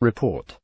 Report.